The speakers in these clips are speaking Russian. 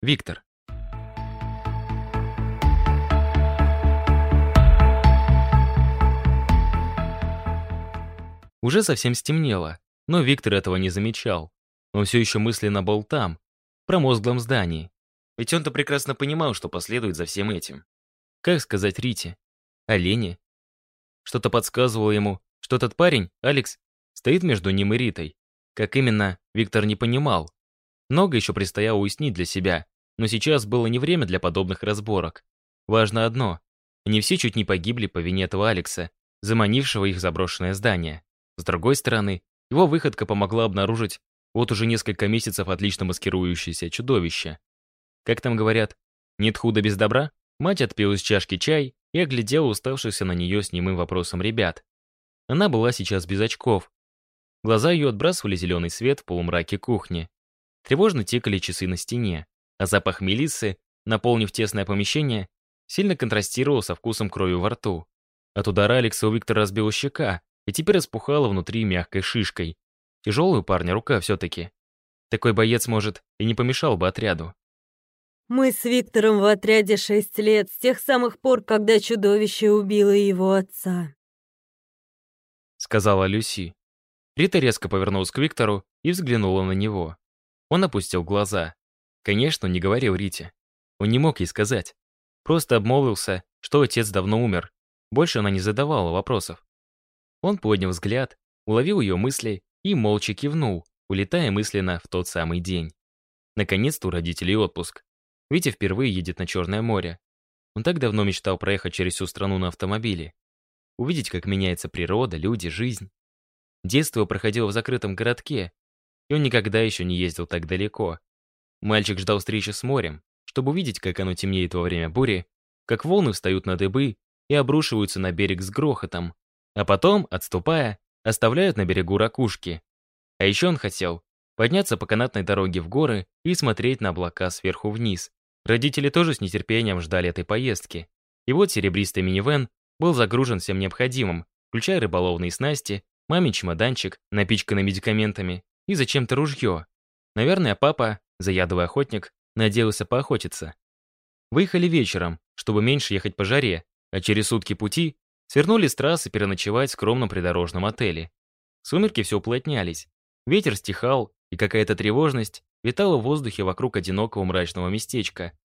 Виктор. Уже совсем стемнело, но Виктор этого не замечал. Он все еще мысленно был там, в промозглом здании. Ведь он-то прекрасно понимал, что последует за всем этим. Как сказать Рите? Олене? Что-то подсказывало ему, что этот парень, Алекс, стоит между ним и Ритой. Как именно, Виктор не понимал. Много еще предстояло уяснить для себя, но сейчас было не время для подобных разборок. Важно одно. Они все чуть не погибли по вине этого Алекса, заманившего их заброшенное здание. С другой стороны, его выходка помогла обнаружить вот уже несколько месяцев отлично маскирующееся чудовище. Как там говорят, нет худа без добра? Мать отпила из чашки чай и оглядела уставшихся на нее с немым вопросом ребят. Она была сейчас без очков. Глаза ее отбрасывали зеленый свет в полумраке кухни. Тревожно тикали часы на стене, а запах мелиссы, наполнив тесное помещение, сильно контрастировал со вкусом крови во рту. От удара Алекса у Виктора разбила щека, и теперь распухала внутри мягкой шишкой. Тяжелая у парня рука все-таки. Такой боец, может, и не помешал бы отряду. «Мы с Виктором в отряде шесть лет, с тех самых пор, когда чудовище убило его отца», — сказала Люси. Рита резко повернулась к Виктору и взглянула на него. Он опустил глаза. Конечно, не говорил Рите. Он не мог ей сказать. Просто обмолвился, что отец давно умер. Больше она не задавала вопросов. Он поднял взгляд, уловил ее мысли и молча кивнул, улетая мысленно в тот самый день. Наконец-то у родителей отпуск. Витя впервые едет на Черное море. Он так давно мечтал проехать через всю страну на автомобиле. Увидеть, как меняется природа, люди, жизнь. Детство проходило в закрытом городке, и он никогда еще не ездил так далеко. Мальчик ждал встречи с морем, чтобы увидеть, как оно темнеет во время бури, как волны встают на дыбы и обрушиваются на берег с грохотом, а потом, отступая, оставляют на берегу ракушки. А еще он хотел подняться по канатной дороге в горы и смотреть на облака сверху вниз. Родители тоже с нетерпением ждали этой поездки. И вот серебристый минивэн был загружен всем необходимым, включая рыболовные снасти, мамин чемоданчик, напичканный медикаментами и зачем-то ружье. Наверное, папа, заядлый охотник, надеялся поохотиться. Выехали вечером, чтобы меньше ехать по жаре, а через сутки пути Свернули с трассы переночевать в скромном придорожном отеле. Сумерки все уплотнялись. Ветер стихал, и какая-то тревожность витала в воздухе вокруг одинокого мрачного местечка.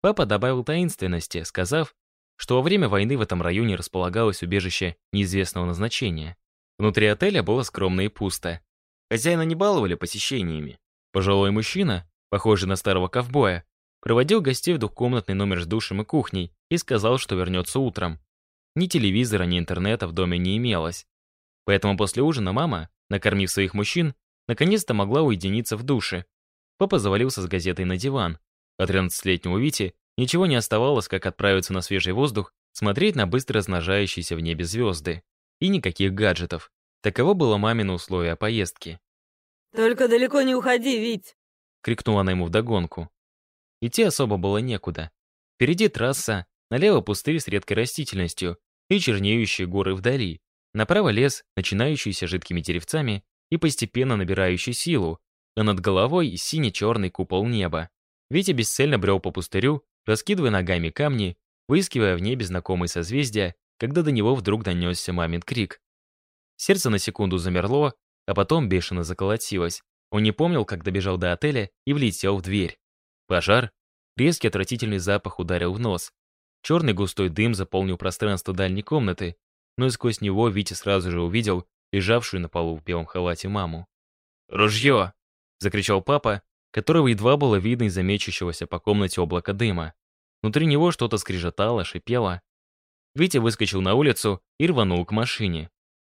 Папа добавил таинственности, сказав, что во время войны в этом районе располагалось убежище неизвестного назначения. Внутри отеля было скромно и пусто. Хозяина не баловали посещениями. Пожилой мужчина, похожий на старого ковбоя, проводил гостей в двухкомнатный номер с душем и кухней и сказал, что вернется утром. Ни телевизора, ни интернета в доме не имелось. Поэтому после ужина мама, накормив своих мужчин, наконец-то могла уединиться в душе. Папа завалился с газетой на диван. А 13-летнему Вите ничего не оставалось, как отправиться на свежий воздух, смотреть на быстро размножающиеся в небе звезды. И никаких гаджетов. Таково было мамино условие поездки. «Только далеко не уходи, Вить!» — крикнула она ему вдогонку. Идти особо было некуда. Впереди трасса, налево пустырь с редкой растительностью, и чернеющие горы вдали. Направо лес, начинающийся жидкими деревцами и постепенно набирающий силу, а над головой сине-черный купол неба. Витя бесцельно брел по пустырю, раскидывая ногами камни, выискивая в небе знакомые созвездия, когда до него вдруг донесся мамин крик. Сердце на секунду замерло, а потом бешено заколотилось. Он не помнил, как добежал до отеля и влетел в дверь. Пожар. Резкий отвратительный запах ударил в нос. Черный густой дым заполнил пространство дальней комнаты, но и сквозь него Витя сразу же увидел лежавшую на полу в белом халате маму. «Ружье!» — закричал папа, которого едва было видно из замечущегося по комнате облака дыма. Внутри него что-то скрежетало, шипело. Витя выскочил на улицу и рванул к машине.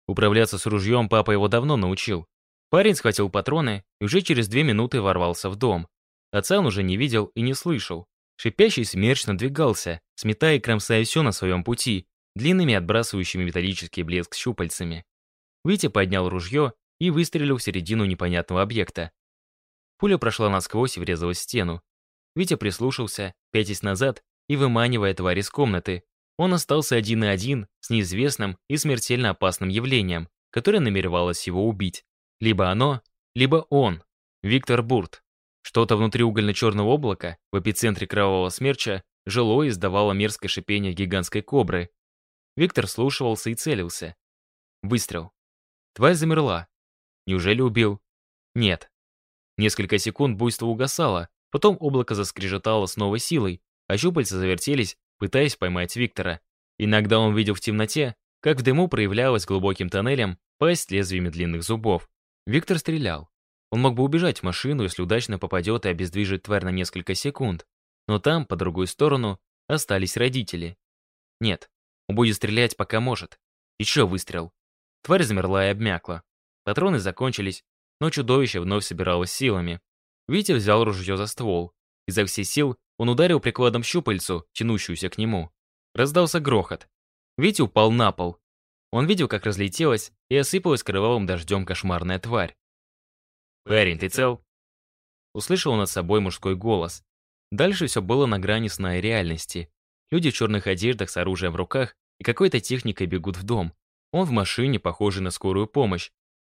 Управляться с ружьем папа его давно научил. Парень схватил патроны и уже через две минуты ворвался в дом. Отца он уже не видел и не слышал. Шипящий смерч надвигался, сметая и кромсая все на своем пути, длинными отбрасывающими металлический блеск щупальцами. Витя поднял ружье и выстрелил в середину непонятного объекта. Пуля прошла насквозь и врезалась в стену. Витя прислушался, пятясь назад и выманивая тварь из комнаты. Он остался один на один с неизвестным и смертельно опасным явлением, которое намеревалось его убить. Либо оно, либо он, Виктор Бурт. Что-то внутри угольно-черного облака, в эпицентре кровавого смерча, жило и издавало мерзкое шипение гигантской кобры. Виктор слушался и целился. Выстрел. Тварь замерла. Неужели убил? Нет. Несколько секунд буйство угасало, потом облако заскрежетало с новой силой, а щупальца завертелись, пытаясь поймать Виктора. Иногда он видел в темноте, как в дыму проявлялась глубоким тоннелем пасть лезвиями длинных зубов. Виктор стрелял. Он мог бы убежать в машину, если удачно попадет и обездвижит тварь на несколько секунд. Но там, по другую сторону, остались родители. Нет, он будет стрелять, пока может. Еще выстрел. Тварь замерла и обмякла. Патроны закончились, но чудовище вновь собиралось силами. Витя взял ружье за ствол. Изо всех сил он ударил прикладом щупальцу, тянущуюся к нему. Раздался грохот. Витя упал на пол. Он видел, как разлетелась и осыпалась кровавым дождем кошмарная тварь. «Парень, ты цел?» Услышал над собой мужской голос. Дальше все было на грани сна и реальности. Люди в черных одеждах с оружием в руках и какой-то техникой бегут в дом. Он в машине, похожий на скорую помощь.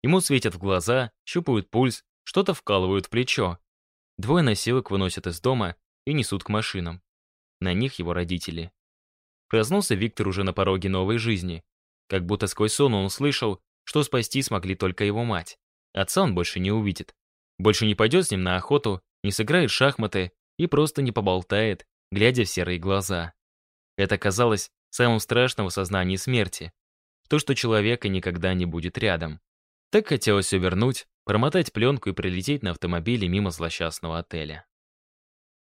Ему светят в глаза, щупают пульс, что-то вкалывают в плечо. Двое носилок выносят из дома и несут к машинам. На них его родители. Проснулся Виктор уже на пороге новой жизни. Как будто сквозь сон он услышал, что спасти смогли только его мать. Отца он больше не увидит. Больше не пойдет с ним на охоту, не сыграет шахматы и просто не поболтает, глядя в серые глаза. Это казалось самым страшным в сознании смерти. То, что человека никогда не будет рядом. Так хотелось увернуть, промотать пленку и прилететь на автомобиле мимо злосчастного отеля.